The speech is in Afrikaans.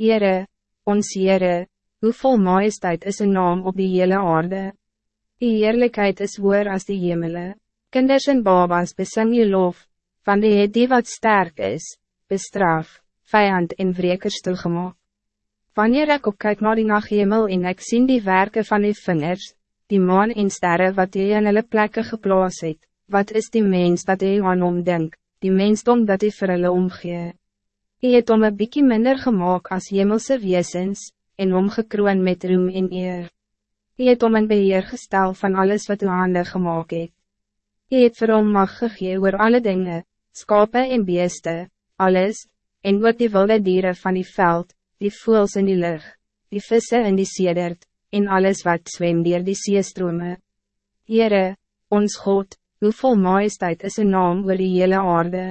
Heere, ons Heere, hoe vol majesteit is een naam op die hele aarde. Die heerlijkheid is hoor als die hemelen. Kinders en babas besing je lof, van die het die wat sterk is, bestraf, vijand en wreker stilgemaak. Wanneer ek opkijk naar die nachthemel en ek sien die werken van die vingers, die maan en sterren wat hy in hulle plekke geplaas het, wat is die mens dat hy aan omdenk, die mensdom dat hy vir hulle omgee. Hy het om een bykie minder gemaakt als hemelse wezens, en omgekroon met roem en eer. Hy het om een beheer gestel van alles wat hy hande gemaakt het. Hy het vir hom mag gegee oor alle dingen, skape en beeste, alles, en ook die wilde dieren van die veld, die voels in die lucht, die vissen in die sedert, en alles wat zwem dier die seestrome. Heere, ons God, hoe vol majesteit is een naam oor die hele aarde.